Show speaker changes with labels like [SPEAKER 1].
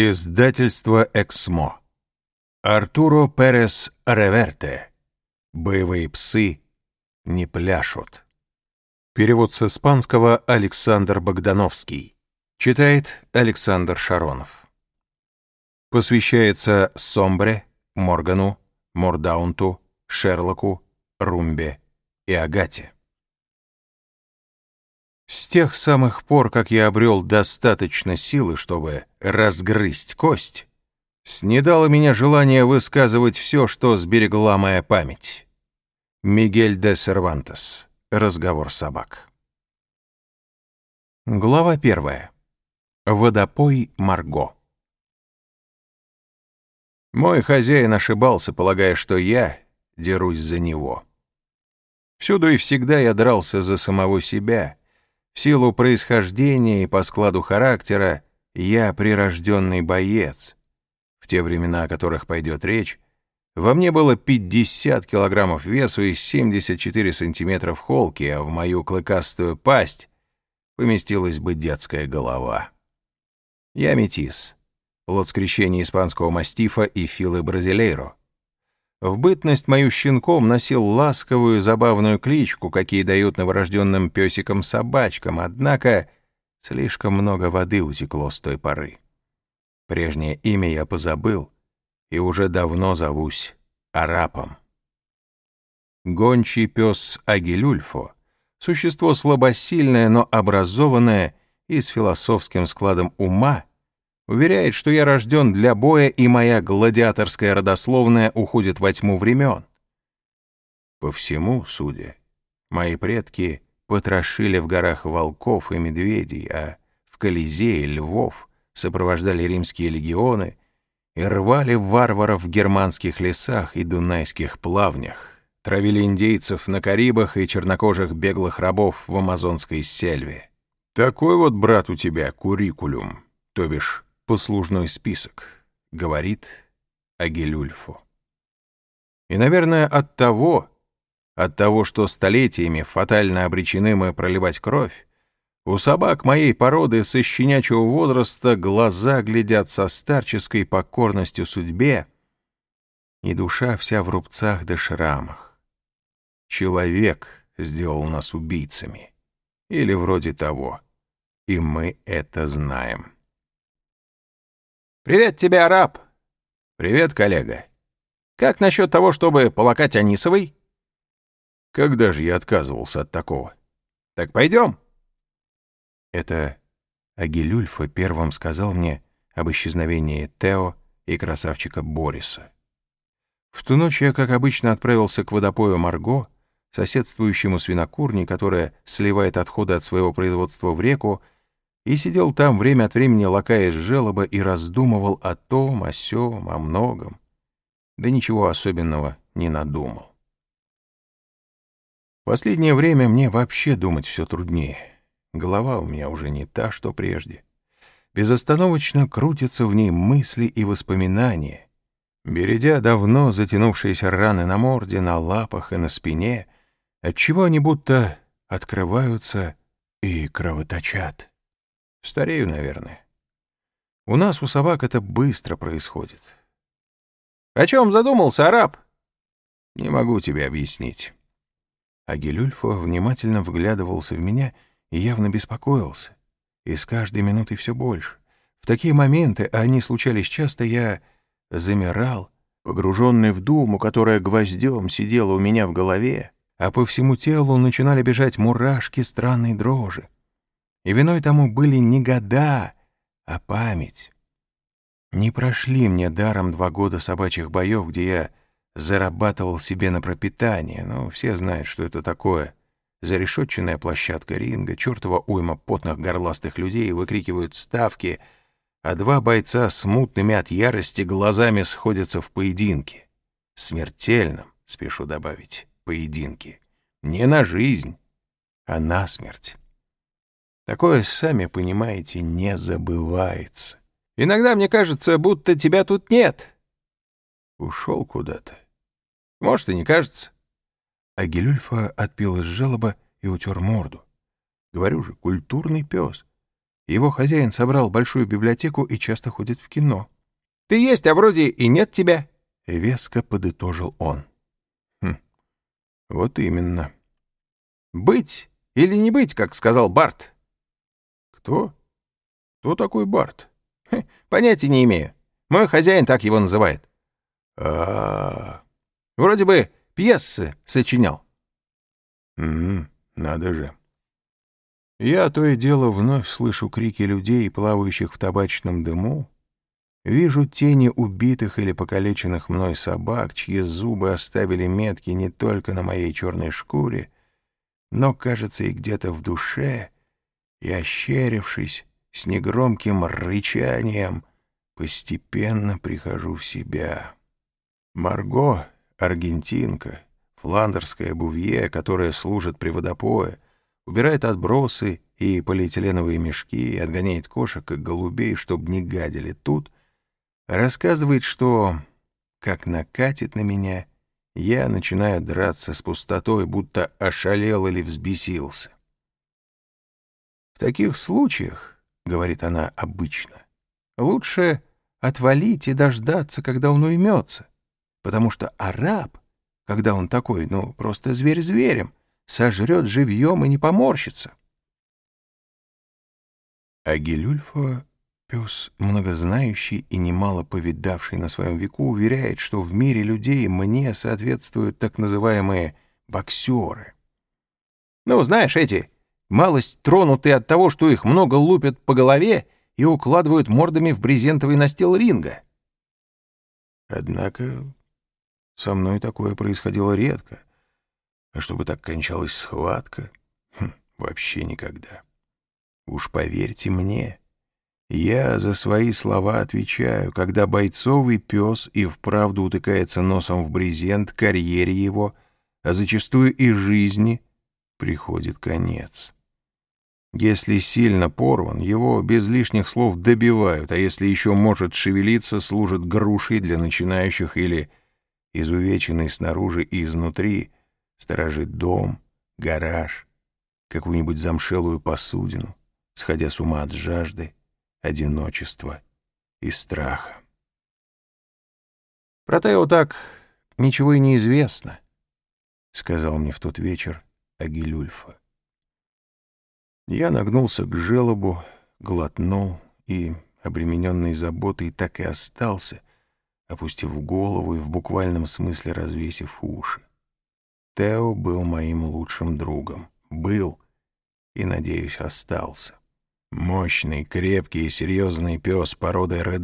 [SPEAKER 1] Издательство «Эксмо». Артуро Перес Реверте. «Боевые псы не пляшут». Перевод с испанского Александр Богдановский. Читает Александр Шаронов. Посвящается Сомбре, Моргану, Мордаунту, Шерлоку, Румбе и Агате. С тех самых пор, как я обрел достаточно силы, чтобы разгрызть кость, снедало меня желание высказывать все, что сберегла моя память. Мигель де Сервантес. Разговор собак. Глава первая. Водопой Марго. Мой хозяин ошибался, полагая, что я дерусь за него. Всюду и всегда я дрался за самого себя — в силу происхождения и по складу характера я прирожденный боец. В те времена, о которых пойдет речь, во мне было 50 килограммов весу и 74 сантиметров холки, а в мою клыкастую пасть поместилась бы детская голова. Я метис, плод скрещения испанского мастифа и филы бразилейро. В бытность мою щенком носил ласковую забавную кличку, какие дают новорожденным песикам-собачкам, однако слишком много воды утекло с той поры. Прежнее имя я позабыл и уже давно зовусь Арапом. Гончий пес Агилюльфо — существо слабосильное, но образованное и с философским складом ума — Уверяет, что я рожден для боя, и моя гладиаторская родословная уходит во тьму времен. По всему, судя, мои предки потрошили в горах волков и медведей, а в Колизее львов сопровождали римские легионы и рвали варваров в германских лесах и дунайских плавнях, травили индейцев на Карибах и чернокожих беглых рабов в амазонской сельве. Такой вот, брат, у тебя куррикулум, то бишь послужной список, говорит Агилюльфу. И, наверное, от того, от того, что столетиями фатально обречены мы проливать кровь, у собак моей породы со щенячьего возраста глаза глядят со старческой покорностью судьбе, и душа вся в рубцах да шрамах. Человек сделал нас убийцами. Или вроде того. И мы это знаем. «Привет тебе, араб!» «Привет, коллега!» «Как насчет того, чтобы полакать Анисовой?» «Когда же я отказывался от такого?» «Так пойдем!» Это Агилюльфа первым сказал мне об исчезновении Тео и красавчика Бориса. В ту ночь я, как обычно, отправился к водопою Марго, соседствующему свинокурне, которая сливает отходы от своего производства в реку, и сидел там время от времени, лакаясь желоба, и раздумывал о том, о сём, о многом. Да ничего особенного не надумал. Последнее время мне вообще думать все труднее. Голова у меня уже не та, что прежде. Безостановочно крутятся в ней мысли и воспоминания. Бередя давно затянувшиеся раны на морде, на лапах и на спине, отчего они будто открываются и кровоточат. Старею, наверное. У нас, у собак, это быстро происходит. О чем задумался, араб? Не могу тебе объяснить. Агилюльфа внимательно вглядывался в меня и явно беспокоился. И с каждой минутой все больше. В такие моменты, а они случались часто, я замирал, погруженный в думу, которая гвоздем сидела у меня в голове, а по всему телу начинали бежать мурашки странной дрожи. И виной тому были не года, а память. Не прошли мне даром два года собачьих боев, где я зарабатывал себе на пропитание, но все знают, что это такое. Зарешетченная площадка ринга, чертова уйма потных горластых людей выкрикивают ставки, а два бойца с мутными от ярости глазами сходятся в поединке. Смертельном, спешу добавить, поединке. Не на жизнь, а на смерть. Такое, сами понимаете, не забывается. Иногда мне кажется, будто тебя тут нет. Ушел куда-то. Может, и не кажется. А Гелюльфа отпил из желоба и утер морду. Говорю же, культурный пес. Его хозяин собрал большую библиотеку и часто ходит в кино. Ты есть, а вроде и нет тебя. Веско подытожил он. Хм, вот именно. Быть или не быть, как сказал Барт. Кто? Кто такой Барт? Хм, понятия не имею. Мой хозяин так его называет. А, -а, -а. вроде бы пьесы сочинял. М надо же. Я то и дело вновь слышу крики людей, плавающих в табачном дыму, вижу тени убитых или покалеченных мной собак, чьи зубы оставили метки не только на моей черной шкуре, но, кажется, и где-то в душе, и, ощерившись, с негромким рычанием, постепенно прихожу в себя. Марго, аргентинка, фландерская бувье, которая служит при водопое, убирает отбросы и полиэтиленовые мешки, отгоняет кошек и голубей, чтобы не гадили тут, рассказывает, что, как накатит на меня, я начинаю драться с пустотой, будто ошалел или взбесился. В таких случаях, — говорит она обычно, — лучше отвалить и дождаться, когда он уймется, потому что араб, когда он такой, ну, просто зверь зверем, сожрет живьем и не поморщится. А Гелюльфа Пес, многознающий и немало повидавший на своем веку, уверяет, что в мире людей мне соответствуют так называемые боксеры. Ну, знаешь, эти, малость тронутые от того, что их много лупят по голове и укладывают мордами в брезентовый настил ринга. Однако со мной такое происходило редко. А чтобы так кончалась схватка, хм, вообще никогда. Уж поверьте мне, я за свои слова отвечаю, когда бойцовый пес и вправду утыкается носом в брезент, карьере его, а зачастую и жизни, приходит конец. Если сильно порван, его без лишних слов добивают, а если еще может шевелиться, служит грушей для начинающих или, изувеченный снаружи и изнутри, сторожит дом, гараж, какую-нибудь замшелую посудину, сходя с ума от жажды, одиночества и страха. Про Тео так ничего и не известно, — сказал мне в тот вечер Агилюльфа. Я нагнулся к желобу, глотнул и, обремененный заботой, так и остался, опустив голову и в буквальном смысле развесив уши. Тео был моим лучшим другом. Был и, надеюсь, остался. Мощный, крепкий и серьезный пес породы Red